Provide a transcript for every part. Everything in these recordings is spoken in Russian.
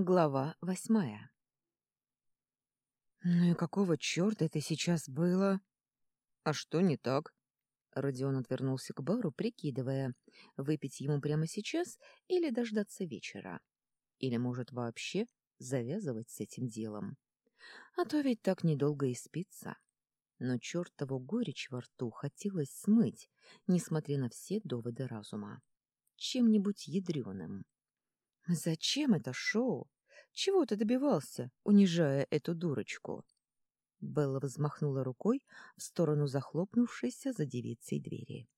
Глава восьмая. «Ну и какого черта это сейчас было?» «А что не так?» Родион отвернулся к бару, прикидывая, выпить ему прямо сейчас или дождаться вечера. Или, может, вообще завязывать с этим делом. А то ведь так недолго и спится. Но чертову горечь во рту хотелось смыть, несмотря на все доводы разума. Чем-нибудь ядреным. Зачем это шоу? Чего ты добивался, унижая эту дурочку? Белла взмахнула рукой в сторону захлопнувшейся за девицей двери.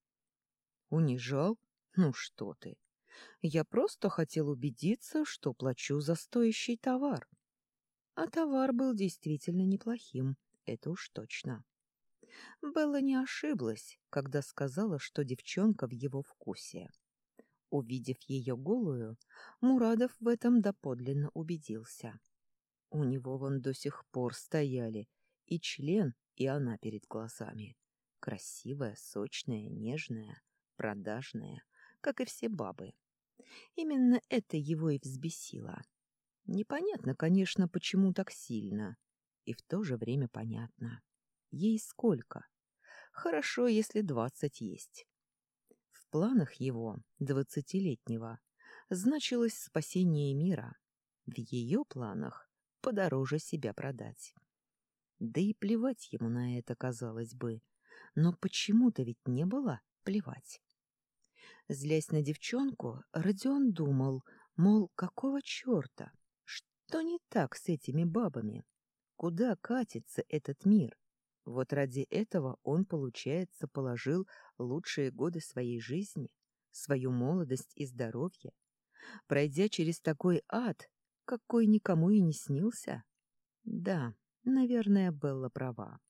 Унижал? Ну что ты? Я просто хотел убедиться, что плачу за стоящий товар. А товар был действительно неплохим, это уж точно. Белла не ошиблась, когда сказала, что девчонка в его вкусе. Увидев ее голую, Мурадов в этом доподлинно убедился. У него вон до сих пор стояли и член, и она перед глазами. Красивая, сочная, нежная, продажная, как и все бабы. Именно это его и взбесило. Непонятно, конечно, почему так сильно, и в то же время понятно. Ей сколько? Хорошо, если двадцать есть планах его, двадцатилетнего, значилось спасение мира. В ее планах подороже себя продать. Да и плевать ему на это, казалось бы. Но почему-то ведь не было плевать. Злясь на девчонку, Родион думал, мол, какого черта? Что не так с этими бабами? Куда катится этот мир? Вот ради этого он, получается, положил лучшие годы своей жизни, свою молодость и здоровье, пройдя через такой ад, какой никому и не снился. Да, наверное, Белла права.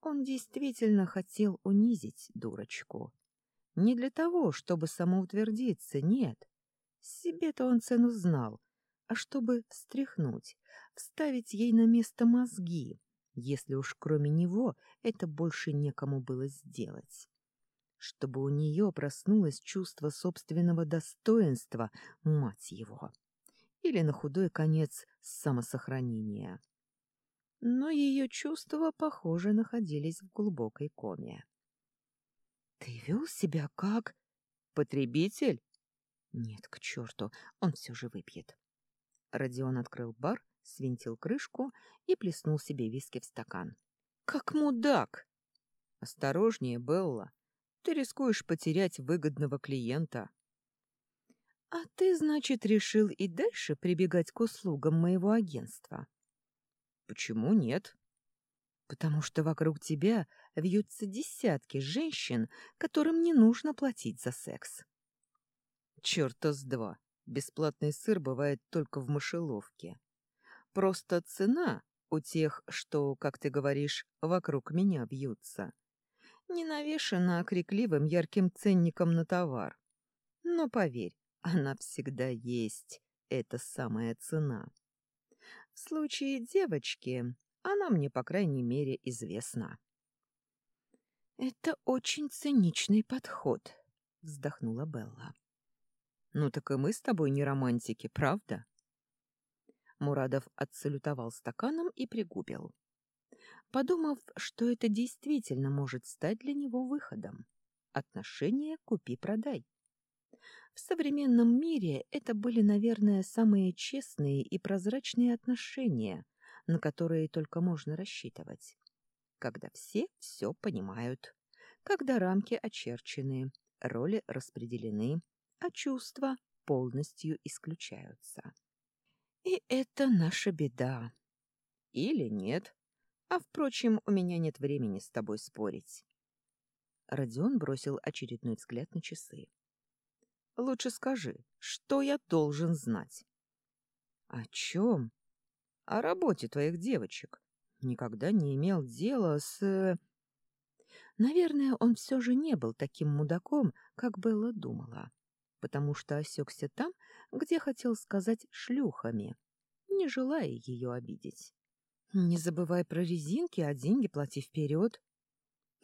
Он действительно хотел унизить дурочку. Не для того, чтобы самоутвердиться, нет. Себе-то он цену знал, а чтобы встряхнуть, вставить ей на место мозги, если уж кроме него это больше некому было сделать. Чтобы у нее проснулось чувство собственного достоинства, мать его. Или на худой конец самосохранения. Но ее чувства, похоже, находились в глубокой коме. — Ты вел себя как... потребитель? Нет, к черту, он все же выпьет. Родион открыл бар свинтил крышку и плеснул себе виски в стакан. «Как мудак!» «Осторожнее, Белла. Ты рискуешь потерять выгодного клиента». «А ты, значит, решил и дальше прибегать к услугам моего агентства?» «Почему нет?» «Потому что вокруг тебя вьются десятки женщин, которым не нужно платить за секс». «Чёрта с два! Бесплатный сыр бывает только в мышеловке. Просто цена у тех, что, как ты говоришь, вокруг меня бьются, не навешена крикливым ярким ценником на товар. Но поверь, она всегда есть, эта самая цена. В случае девочки она мне, по крайней мере, известна. «Это очень циничный подход», — вздохнула Белла. «Ну так и мы с тобой не романтики, правда?» Мурадов отсалютовал стаканом и пригубил. Подумав, что это действительно может стать для него выходом. Отношения купи-продай. В современном мире это были, наверное, самые честные и прозрачные отношения, на которые только можно рассчитывать. Когда все все понимают, когда рамки очерчены, роли распределены, а чувства полностью исключаются. И это наша беда. Или нет. А, впрочем, у меня нет времени с тобой спорить. Родион бросил очередной взгляд на часы. Лучше скажи, что я должен знать? О чем? О работе твоих девочек. Никогда не имел дела с... Наверное, он все же не был таким мудаком, как Белла думала потому что осекся там, где хотел сказать «шлюхами», не желая ее обидеть. «Не забывай про резинки, а деньги плати вперед».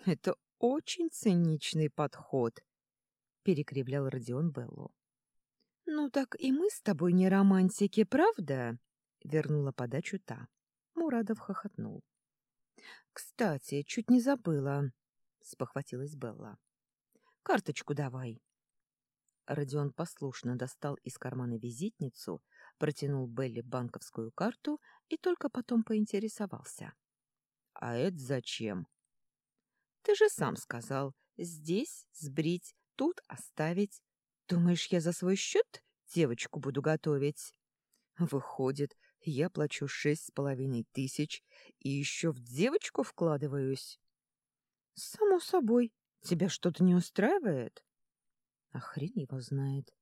«Это очень циничный подход», — перекривлял Родион Беллу. Ну так и мы с тобой не романтики, правда? Вернула подачу та. Мурадов хохотнул. Кстати, чуть не забыла, спохватилась Белла. Карточку давай. Родион послушно достал из кармана визитницу, протянул Белле банковскую карту и только потом поинтересовался. — А это зачем? — Ты же сам сказал. Здесь сбрить, тут оставить. Думаешь, я за свой счет девочку буду готовить? Выходит, я плачу шесть с половиной тысяч и еще в девочку вкладываюсь? — Само собой. Тебя что-то не устраивает? А хрен его знает.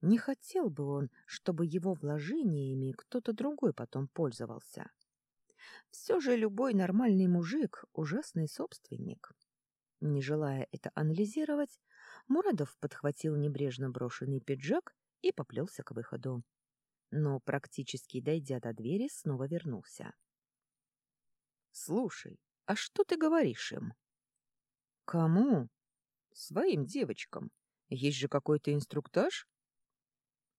Не хотел бы он, чтобы его вложениями кто-то другой потом пользовался. Все же любой нормальный мужик — ужасный собственник. Не желая это анализировать, Мурадов подхватил небрежно брошенный пиджак и поплелся к выходу. Но, практически дойдя до двери, снова вернулся. — Слушай, а что ты говоришь им? — Кому? — Своим девочкам. Есть же какой-то инструктаж?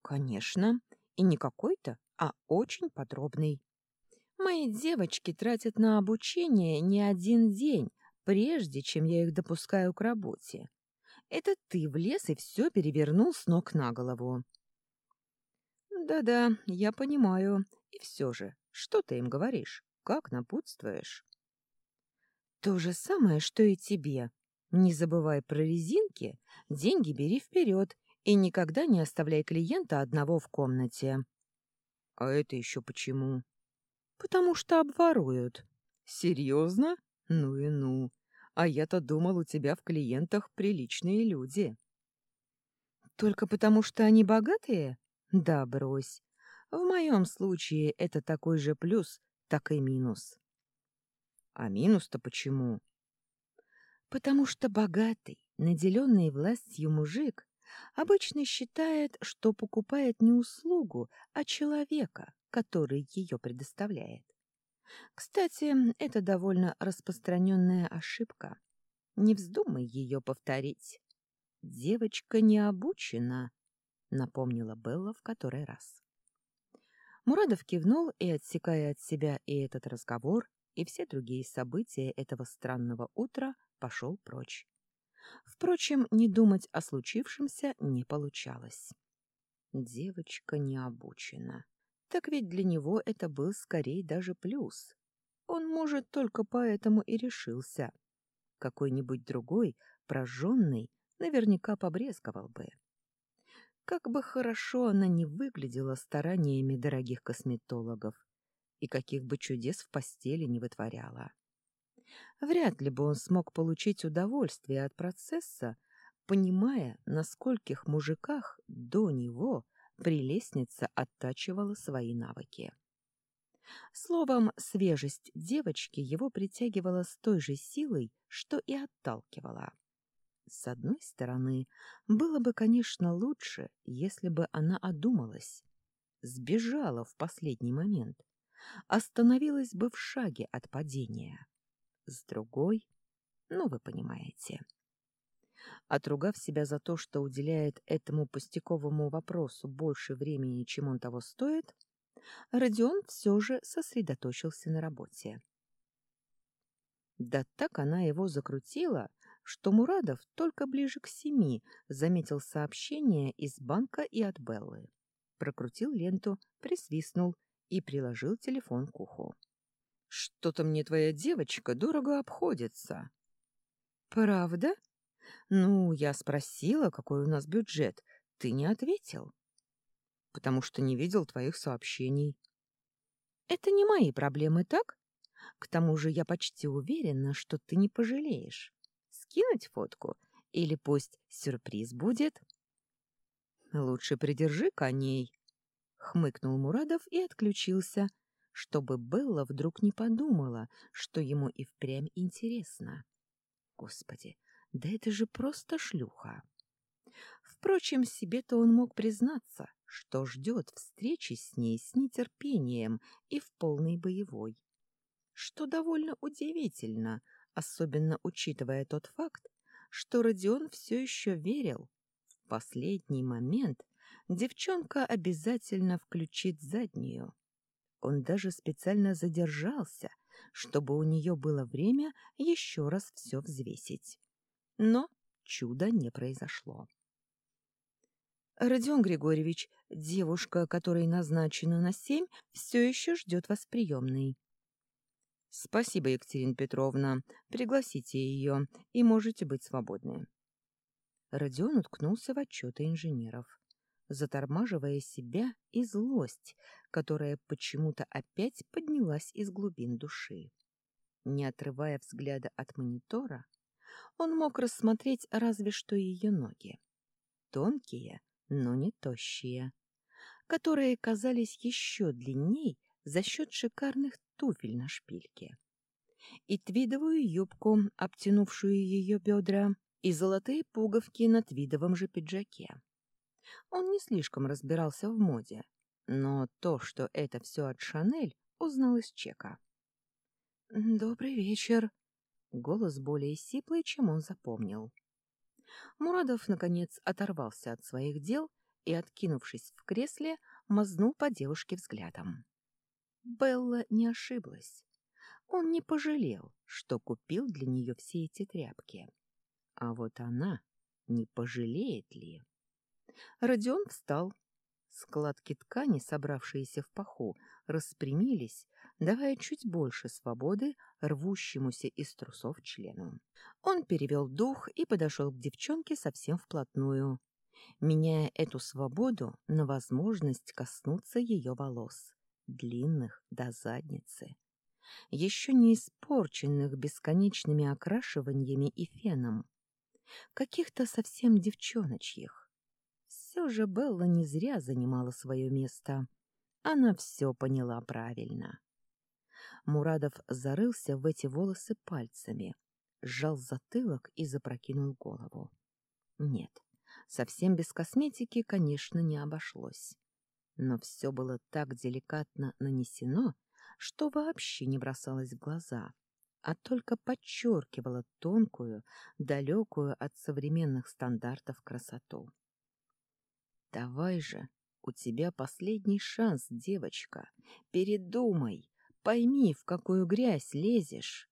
Конечно, и не какой-то, а очень подробный. Мои девочки тратят на обучение не один день, прежде чем я их допускаю к работе. Это ты влез и все перевернул с ног на голову. Да-да, я понимаю. И все же, что ты им говоришь? Как напутствуешь? То же самое, что и тебе. Не забывай про резинки, деньги бери вперед и никогда не оставляй клиента одного в комнате. А это еще почему? Потому что обворуют. Серьезно? Ну и ну. А я-то думал, у тебя в клиентах приличные люди. Только потому что они богатые? Да, брось. В моем случае это такой же плюс, так и минус. А минус-то почему? Потому что богатый, наделенный властью мужик обычно считает, что покупает не услугу, а человека, который ее предоставляет. Кстати, это довольно распространенная ошибка. Не вздумай ее повторить. Девочка не обучена, напомнила Белла в который раз. Мурадов кивнул и, отсекая от себя и этот разговор, и все другие события этого странного утра, пошел прочь. Впрочем, не думать о случившемся не получалось. Девочка не обучена. Так ведь для него это был скорее даже плюс. Он, может, только поэтому и решился. Какой-нибудь другой, прожженный, наверняка побрезговал бы. Как бы хорошо она не выглядела стараниями дорогих косметологов, и каких бы чудес в постели не вытворяла. Вряд ли бы он смог получить удовольствие от процесса, понимая, на скольких мужиках до него прелестница оттачивала свои навыки. Словом, свежесть девочки его притягивала с той же силой, что и отталкивала. С одной стороны, было бы, конечно, лучше, если бы она одумалась, сбежала в последний момент, остановилась бы в шаге от падения с другой, ну, вы понимаете. Отругав себя за то, что уделяет этому пустяковому вопросу больше времени, чем он того стоит, Родион все же сосредоточился на работе. Да так она его закрутила, что Мурадов только ближе к семи заметил сообщение из банка и от Беллы. Прокрутил ленту, присвистнул и приложил телефон к уху. Что-то мне твоя девочка дорого обходится. Правда? Ну, я спросила, какой у нас бюджет. Ты не ответил. Потому что не видел твоих сообщений. Это не мои проблемы, так? К тому же я почти уверена, что ты не пожалеешь. Скинуть фотку? Или пусть сюрприз будет? Лучше придержи коней. Хмыкнул Мурадов и отключился, чтобы Белла вдруг не подумала, что ему и впрямь интересно. Господи, да это же просто шлюха. Впрочем, себе-то он мог признаться, что ждет встречи с ней с нетерпением и в полной боевой. Что довольно удивительно, особенно учитывая тот факт, что Родион все еще верил. В последний момент девчонка обязательно включит заднюю. Он даже специально задержался, чтобы у нее было время еще раз все взвесить. Но чуда не произошло. «Родион Григорьевич, девушка, которой назначена на семь, все еще ждет вас приемной». «Спасибо, Екатерина Петровна. Пригласите ее, и можете быть свободны». Родион уткнулся в отчеты инженеров, затормаживая себя и злость, которая почему-то опять поднялась из глубин души. Не отрывая взгляда от монитора, он мог рассмотреть разве что ее ноги. Тонкие, но не тощие, которые казались еще длинней за счет шикарных туфель на шпильке. И твидовую юбку, обтянувшую ее бедра, и золотые пуговки на твидовом же пиджаке. Он не слишком разбирался в моде, но то, что это все от Шанель, узнал из чека. «Добрый вечер», — голос более сиплый, чем он запомнил. Мурадов, наконец, оторвался от своих дел и, откинувшись в кресле, мазнул по девушке взглядом. Белла не ошиблась. Он не пожалел, что купил для нее все эти тряпки. А вот она не пожалеет ли? Родион встал. Складки ткани, собравшиеся в паху, распрямились, давая чуть больше свободы рвущемуся из трусов члену. Он перевел дух и подошел к девчонке совсем вплотную, меняя эту свободу на возможность коснуться ее волос, длинных до задницы, еще не испорченных бесконечными окрашиваниями и феном, каких-то совсем девчоночьих. Все же Белла не зря занимала свое место. Она все поняла правильно. Мурадов зарылся в эти волосы пальцами, сжал затылок и запрокинул голову. Нет, совсем без косметики, конечно, не обошлось. Но все было так деликатно нанесено, что вообще не бросалось в глаза, а только подчеркивало тонкую, далекую от современных стандартов красоту. «Давай же, у тебя последний шанс, девочка, передумай!» Пойми, в какую грязь лезешь.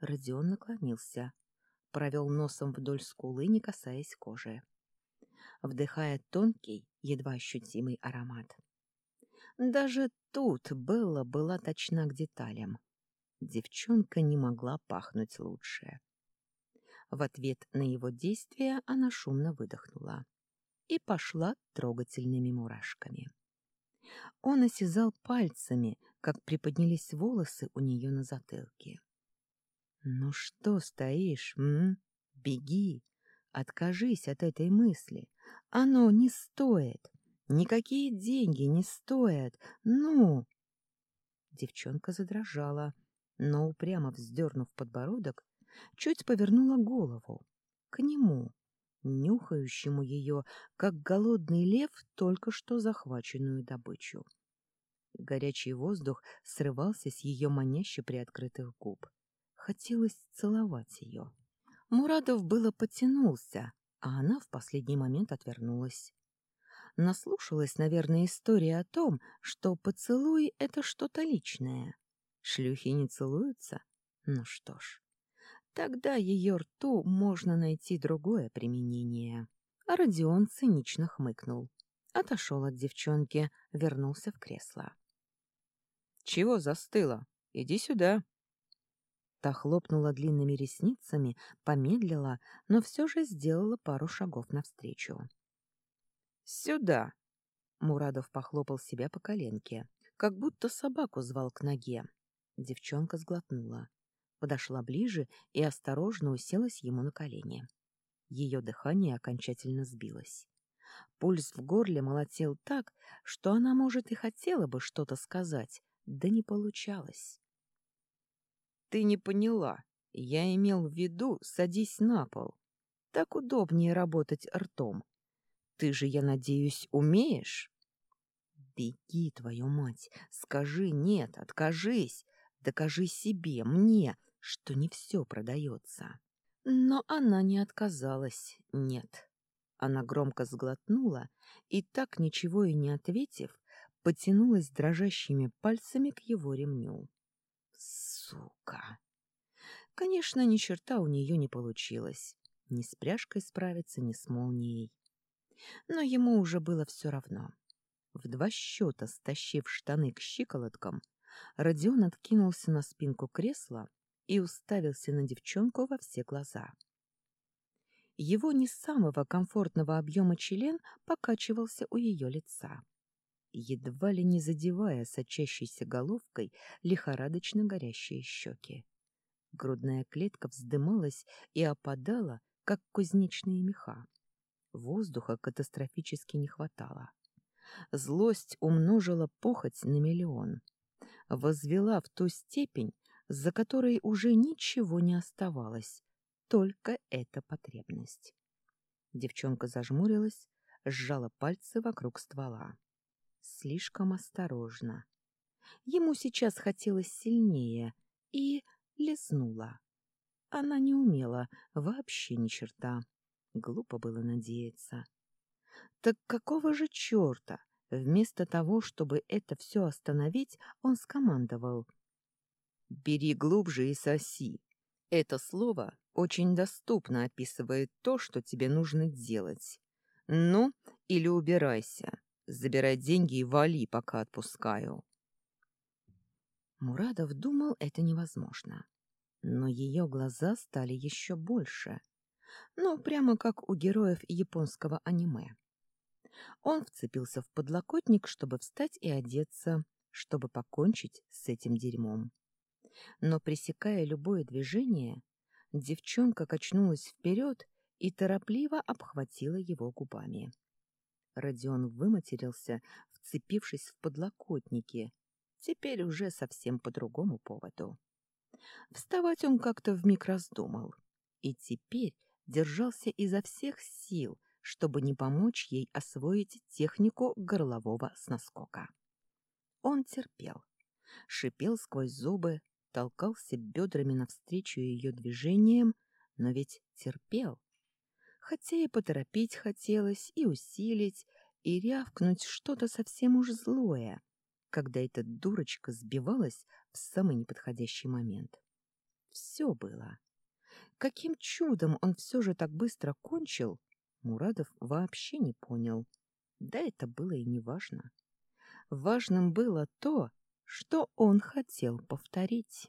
Родион наклонился, провел носом вдоль скулы, не касаясь кожи, вдыхая тонкий, едва ощутимый аромат. Даже тут Белла была точна к деталям. Девчонка не могла пахнуть лучше. В ответ на его действия она шумно выдохнула и пошла трогательными мурашками. Он осязал пальцами, как приподнялись волосы у нее на затылке. «Ну что стоишь, м? Беги! Откажись от этой мысли. Оно не стоит. Никакие деньги не стоят. Ну!» Девчонка задрожала, но, упрямо вздернув подбородок, чуть повернула голову к нему, нюхающему ее, как голодный лев, только что захваченную добычу. Горячий воздух срывался с ее маняще приоткрытых губ. Хотелось целовать ее. Мурадов было потянулся, а она в последний момент отвернулась. Наслушалась, наверное, история о том, что поцелуй — это что-то личное. Шлюхи не целуются? Ну что ж, тогда ее рту можно найти другое применение. А Родион цинично хмыкнул. Отошел от девчонки, вернулся в кресло. Чего застыла? Иди сюда. Та хлопнула длинными ресницами, помедлила, но все же сделала пару шагов навстречу. «Сюда!» Мурадов похлопал себя по коленке, как будто собаку звал к ноге. Девчонка сглотнула, подошла ближе и осторожно уселась ему на колени. Ее дыхание окончательно сбилось. Пульс в горле молотел так, что она, может, и хотела бы что-то сказать, да не получалось. Ты не поняла. Я имел в виду, садись на пол. Так удобнее работать ртом. Ты же, я надеюсь, умеешь? Беги, твою мать, скажи нет, откажись, докажи себе, мне, что не все продается. Но она не отказалась, нет. Она громко сглотнула и, так ничего и не ответив, потянулась дрожащими пальцами к его ремню. Сука! Конечно, ни черта у нее не получилось. Ни с пряжкой справиться, ни с молнией. Но ему уже было все равно. В два счета, стащив штаны к щиколоткам, Родион откинулся на спинку кресла и уставился на девчонку во все глаза. Его не самого комфортного объема член покачивался у ее лица, едва ли не задевая сочащейся головкой лихорадочно горящие щеки. Грудная клетка вздымалась и опадала, как кузнечные меха. Воздуха катастрофически не хватало. Злость умножила похоть на миллион. Возвела в ту степень, за которой уже ничего не оставалось, только эта потребность. Девчонка зажмурилась, сжала пальцы вокруг ствола. Слишком осторожно. Ему сейчас хотелось сильнее и лизнула. Она не умела, вообще ни черта. Глупо было надеяться. Так какого же черта? Вместо того, чтобы это все остановить, он скомандовал. «Бери глубже и соси». Это слово очень доступно описывает то, что тебе нужно делать. Ну, или убирайся. Забирай деньги и вали, пока отпускаю. Мурадов думал, это невозможно. Но ее глаза стали еще больше. Ну, прямо как у героев японского аниме. Он вцепился в подлокотник, чтобы встать и одеться, чтобы покончить с этим дерьмом. Но, пресекая любое движение, девчонка качнулась вперед и торопливо обхватила его губами. Родион выматерился, вцепившись в подлокотники, теперь уже совсем по другому поводу. Вставать он как-то вмиг раздумал, и теперь держался изо всех сил, чтобы не помочь ей освоить технику горлового сноскока. Он терпел, шипел сквозь зубы, толкался бедрами навстречу ее движениям, но ведь терпел. Хотя и поторопить хотелось, и усилить, и рявкнуть что-то совсем уж злое, когда эта дурочка сбивалась в самый неподходящий момент. Все было. Каким чудом он все же так быстро кончил, Мурадов вообще не понял. Да это было и не важно. Важным было то, что он хотел повторить.